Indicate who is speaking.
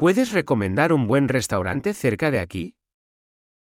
Speaker 1: ¿Puedes recomendar un buen restaurante cerca de aquí?